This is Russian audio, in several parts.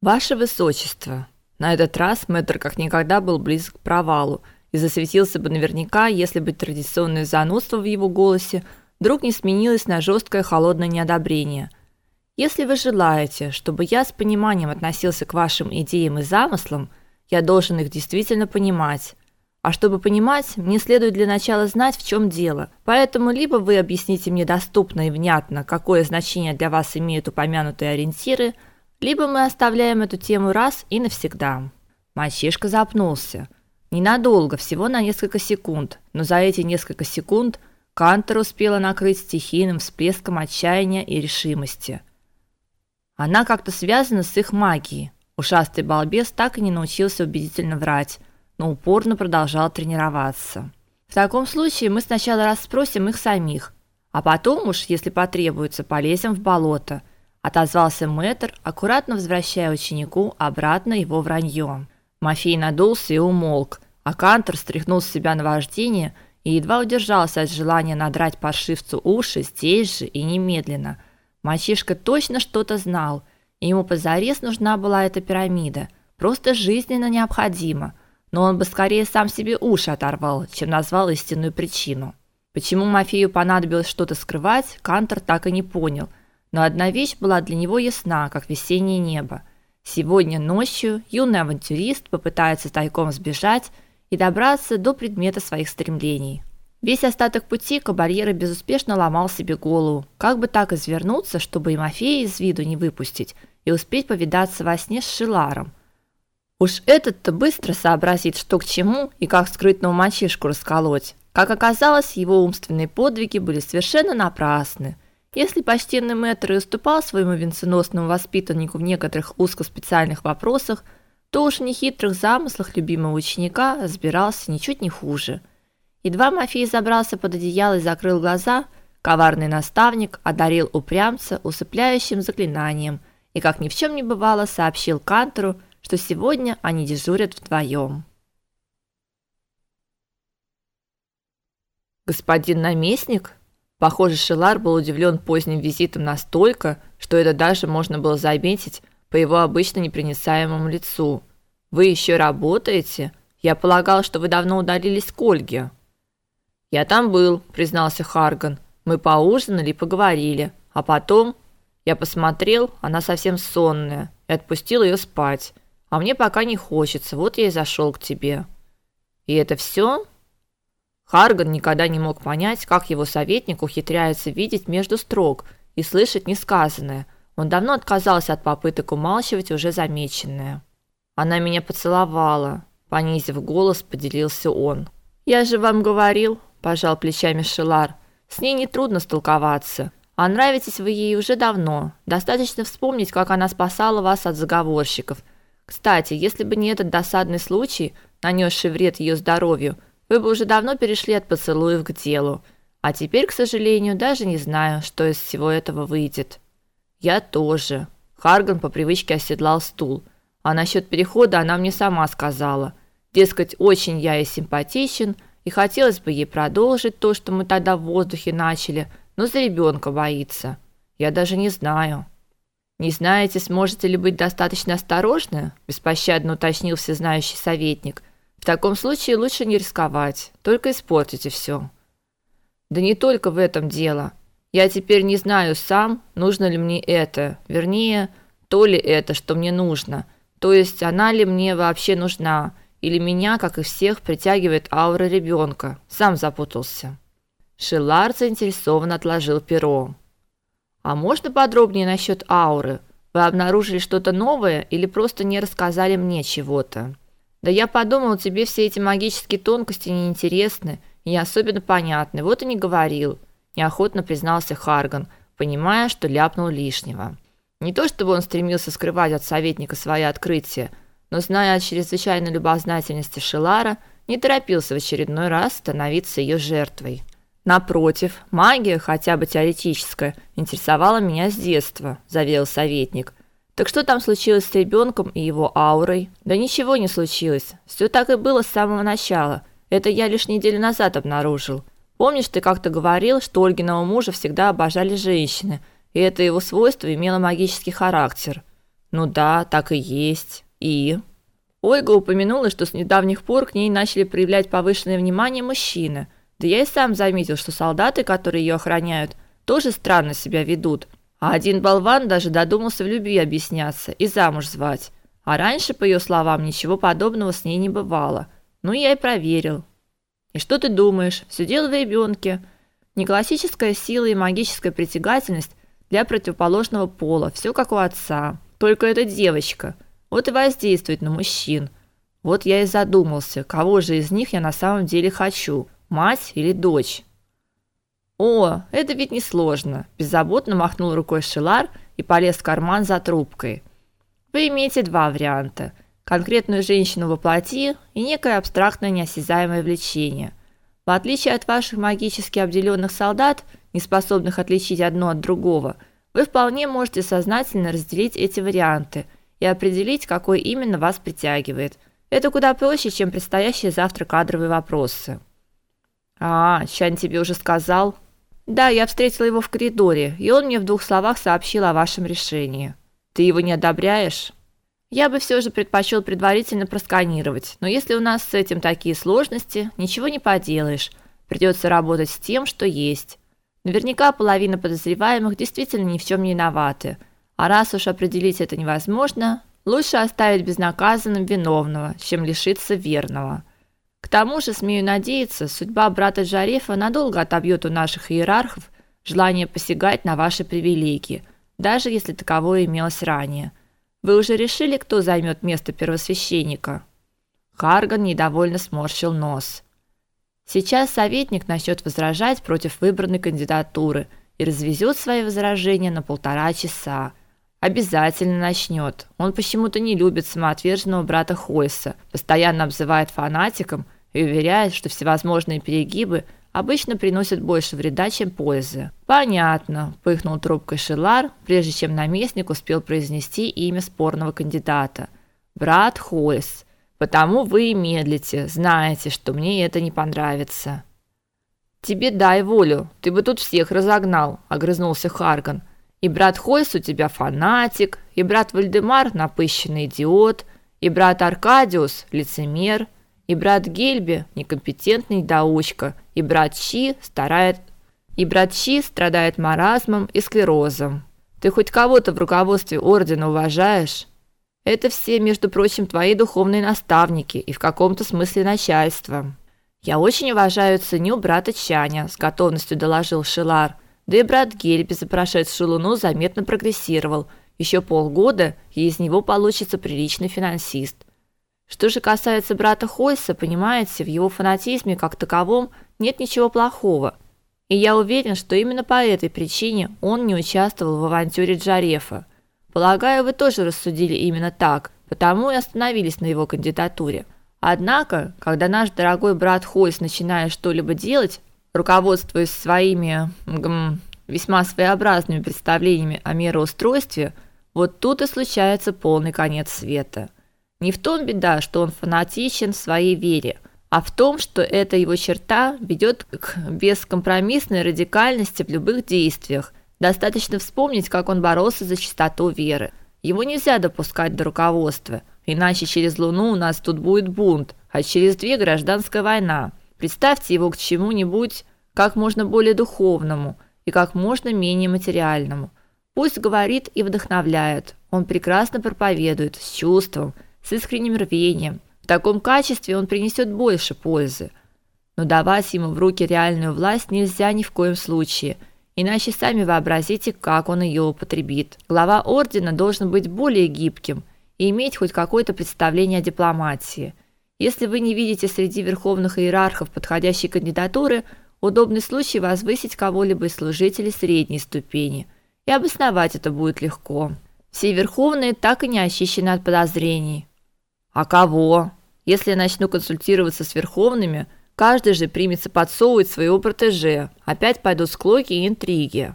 Ваше высочество, на этот раз мэтр как никогда был близок к провалу и засветился бы наверняка, если бы традиционное занудство в его голосе вдруг не сменилось на жесткое холодное неодобрение. Если вы желаете, чтобы я с пониманием относился к вашим идеям и замыслам, я должен их действительно понимать. А чтобы понимать, мне следует для начала знать, в чем дело. Поэтому либо вы объясните мне доступно и внятно, какое значение для вас имеют упомянутые ориентиры – либо мы оставляем эту тему раз и навсегда. Мальчишка запнулся. Ненадолго, всего на несколько секунд, но за эти несколько секунд Кантер успела накрыть стихийным всплеском отчаяния и решимости. Она как-то связана с их магией. Ушастый балбес так и не научился убедительно врать, но упорно продолжал тренироваться. В таком случае мы сначала расспросим их самих, а потом уж, если потребуется, полезем в болото – отозвался мэтр, аккуратно возвращая ученику обратно его вранье. Мафей надулся и умолк, а Кантор стряхнул с себя наваждение и едва удержался от желания надрать паршивцу уши здесь же и немедленно. Мальчишка точно что-то знал, и ему позарез нужна была эта пирамида, просто жизненно необходима, но он бы скорее сам себе уши оторвал, чем назвал истинную причину. Почему Мафею понадобилось что-то скрывать, Кантор так и не понял – но одна вещь была для него ясна, как весеннее небо. Сегодня ночью юный авантюрист попытается тайком сбежать и добраться до предмета своих стремлений. Весь остаток пути Кабальера безуспешно ломал себе голову, как бы так извернуться, чтобы и Мафея из виду не выпустить и успеть повидаться во сне с Шиларом. Уж этот-то быстро сообразит, что к чему и как скрытного мальчишку расколоть. Как оказалось, его умственные подвиги были совершенно напрасны – если почтенный мэтр и уступал своему венценосному воспитаннику в некоторых узкоспециальных вопросах, то уж в нехитрых замыслах любимого ученика разбирался ничуть не хуже. Едва Мафей забрался под одеяло и закрыл глаза, коварный наставник одарил упрямца усыпляющим заклинанием и, как ни в чем не бывало, сообщил Кантору, что сегодня они дежурят вдвоем. «Господин наместник?» Похоже, Шелар был удивлен поздним визитом настолько, что это даже можно было заметить по его обычно непроницаемому лицу. Вы еще работаете? Я полагал, что вы давно удалились к Ольге. Я там был, признался Харган. Мы поужинали и поговорили, а потом я посмотрел, она совсем сонная, и отпустил ее спать. А мне пока не хочется, вот я и зашел к тебе. И это все? Харган никогда не мог понять, как его советник ухитряется видеть между строк и слышать несказанное. Он давно отказался от попыток умалчивать уже замеченное. Она меня поцеловала, понизив голос, поделился он. Я же вам говорил, пожал плечами Шилар. С ней не трудно столковаться. А нравитесь вы ей уже давно. Достаточно вспомнить, как она спасала вас от заговорщиков. Кстати, если бы не этот досадный случай, нанесший вред ее здоровью, вы бы уже давно перешли от поцелуев к делу. А теперь, к сожалению, даже не знаю, что из всего этого выйдет. Я тоже. Харган по привычке оседлал стул. А насчет перехода она мне сама сказала. Дескать, очень я ей симпатичен, и хотелось бы ей продолжить то, что мы тогда в воздухе начали, но за ребенка боится. Я даже не знаю. Не знаете, сможете ли быть достаточно осторожны? беспощадно уточнил всезнающий советник. Таком случае лучше не рисковать, только испортите все. Да не только в этом дело. Я теперь не знаю сам, нужно ли мне это, вернее, то ли это, что мне нужно. То есть она ли мне вообще нужна, или меня, как и всех, притягивает аура ребенка. Сам запутался. Шилар заинтересованно отложил перо. А можно подробнее насчет ауры? Вы обнаружили что-то новое или просто не рассказали мне чего-то? Да я подумал, тебе все эти магические тонкости не интересны и не особенно понятны. Вот и не говорил, неохотно признался Харган, понимая, что ляпнул лишнего. Не то чтобы он стремился скрывать от советника свои открытия, но зная о чрезвычайной любознательности Шелара, не торопился в очередной раз становиться ее жертвой. Напротив, магия, хотя бы теоретическая, интересовала меня с детства, заверил советник. Так что там случилось с ребенком и его аурой? Да ничего не случилось. Все так и было с самого начала. Это я лишь неделю назад обнаружил. Помнишь, ты как-то говорил, что Ольгиного мужа всегда обожали женщины, и это его свойство имело магический характер. Ну да, так и есть. И Ольга упомянула, что с недавних пор к ней начали проявлять повышенное внимание мужчины. Да я и сам заметил, что солдаты, которые ее охраняют, тоже странно себя ведут. А один болван даже додумался в любви объясняться и замуж звать. А раньше, по ее словам, ничего подобного с ней не бывало. Ну я и проверил. И что ты думаешь? Все дело в ребенке. Не классическая сила и магическая притягательность для противоположного пола, все как у отца. Только эта девочка – вот и воздействует на мужчин. Вот я и задумался, кого же из них я на самом деле хочу, мать или дочь. О, это ведь не сложно, беззаботно махнул рукой Шилар и полез в карман за трубкой. Вы имеете два варианта: конкретную женщину воплоти и некое абстрактное неосязаемое влечение. В отличие от ваших магически обделенных солдат, не способных отличить одно от другого, вы вполне можете сознательно разделить эти варианты – и определить, какой именно вас притягивает. Это куда проще, чем предстоящие завтра кадровые вопросы. А, Чан тебе уже сказал? Да, я встретила его в коридоре, и он мне в двух словах сообщил о вашем решении. Ты его не одобряешь? Я бы все же предпочел предварительно просканировать, но если у нас с этим такие сложности, ничего не поделаешь. Придется работать с тем, что есть. Наверняка половина подозреваемых действительно ни в чем не виноваты – а раз уж определить это невозможно, лучше оставить безнаказанным виновного, чем лишиться верного. К тому же, смею надеяться, судьба брата Жарефа надолго отобьет у наших иерархов желание посягать на ваши привилегии, даже если таковое имелось ранее. Вы уже решили, кто займет место первосвященника? Харган недовольно сморщил нос. Сейчас советник начнет возражать против выбранной кандидатуры и развезет свои возражения на полтора часа. Обязательно начнет. Он почему-то не любит самоотверженного брата Хойса, постоянно обзывает фанатиком и уверяет, что всевозможные перегибы обычно приносят больше вреда, чем пользы. Понятно, пыхнул трубкой Шилар, прежде чем наместник успел произнести имя спорного кандидата. Брат Хойс. Потому вы и медлите, знаете, что мне это не понравится. Тебе дай волю, ты бы тут всех разогнал, огрызнулся Харган. И брат Хойс у тебя фанатик, и брат Вальдемар напыщенный идиот, и брат Аркадиус лицемер, и брат Гельби некомпетентный недоучка, и брат Чи старает и брат Чи страдает маразмом и склерозом. Ты хоть кого-то в руководстве ордена уважаешь? Это все, между прочим, твои духовные наставники и в каком-то смысле начальство. Я очень уважаю и ценю брата Чаня, с готовностью доложил Шилар. Да и брат Гельби за прошедшую луну заметно прогрессировал. Еще полгода, и из него получится приличный финансист. Что же касается брата Хойса, понимаете, в его фанатизме как таковом нет ничего плохого. И я уверен, что именно по этой причине он не участвовал в авантюре Джарефа. Полагаю, вы тоже рассудили именно так, потому и остановились на его кандидатуре. Однако, когда наш дорогой брат Хойс начинает что-либо делать, руководствуясь своими гм, весьма своеобразными представлениями о мироустройстве, вот тут и случается полный конец света. Не в том беда, что он фанатичен в своей вере, а в том, что эта его черта ведет к бескомпромиссной радикальности в любых действиях. Достаточно вспомнить, как он боролся за чистоту веры. Его нельзя допускать до руководства, иначе через Луну у нас тут будет бунт, а через две гражданская война. Представьте его к чему-нибудь как можно более духовному и как можно менее материальному. Пусть говорит и вдохновляет. Он прекрасно проповедует с чувством, с искренним рвением. В таком качестве он принесет больше пользы. Но давать ему в руки реальную власть нельзя ни в коем случае, иначе сами вообразите, как он ее употребит. Глава ордена должен быть более гибким и иметь хоть какое-то представление о дипломатии – если вы не видите среди верховных иерархов подходящей кандидатуры, удобный случай возвысить кого-либо из служителей средней ступени. И обосновать это будет легко. Все верховные так и не очищены от подозрений. А кого? Если я начну консультироваться с верховными, каждый же примется подсовывать своего протеже. Опять пойдут склоки и интриги.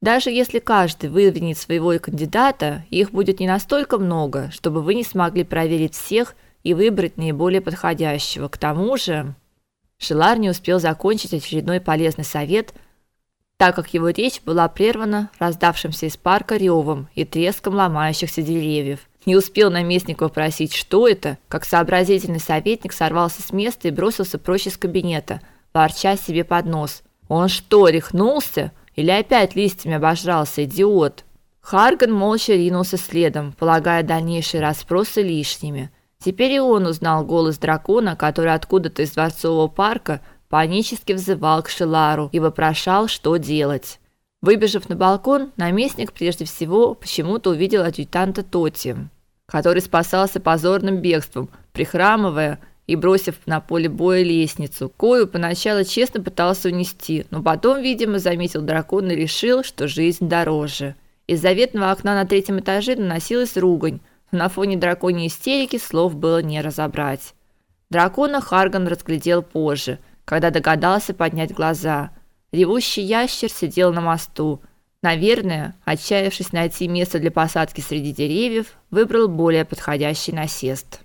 Даже если каждый выдвинет своего кандидата, их будет не настолько много, чтобы вы не смогли проверить всех и выбрать наиболее подходящего. К тому же, Шилар не успел закончить очередной полезный совет, так как его речь была прервана раздавшимся из парка ревом и треском ломающихся деревьев. Не успел наместник вопросить, что это, как сообразительный советник сорвался с места и бросился прочь из кабинета, ворча себе под нос. Он что, рехнулся? Или опять листьями обожрался, идиот? Харган молча ринулся следом, полагая дальнейшие расспросы лишними. Теперь и он узнал голос дракона, который откуда-то из дворцового парка панически взывал к Шелару и вопрошал, что делать. Выбежав на балкон, наместник прежде всего почему-то увидел адъютанта Тоти который спасался позорным бегством, прихрамывая и бросив на поле боя лестницу, кою поначалу честно пытался унести, но потом, видимо, заметил дракон и решил, что жизнь дороже. Из заветного окна на третьем этаже доносилась ругань, но на фоне драконьей истерики слов было не разобрать. Дракона Харган разглядел позже, когда догадался поднять глаза. Ревущий ящер сидел на мосту, Наверное, отчаявшись найти место для посадки среди деревьев, выбрал более подходящий насест.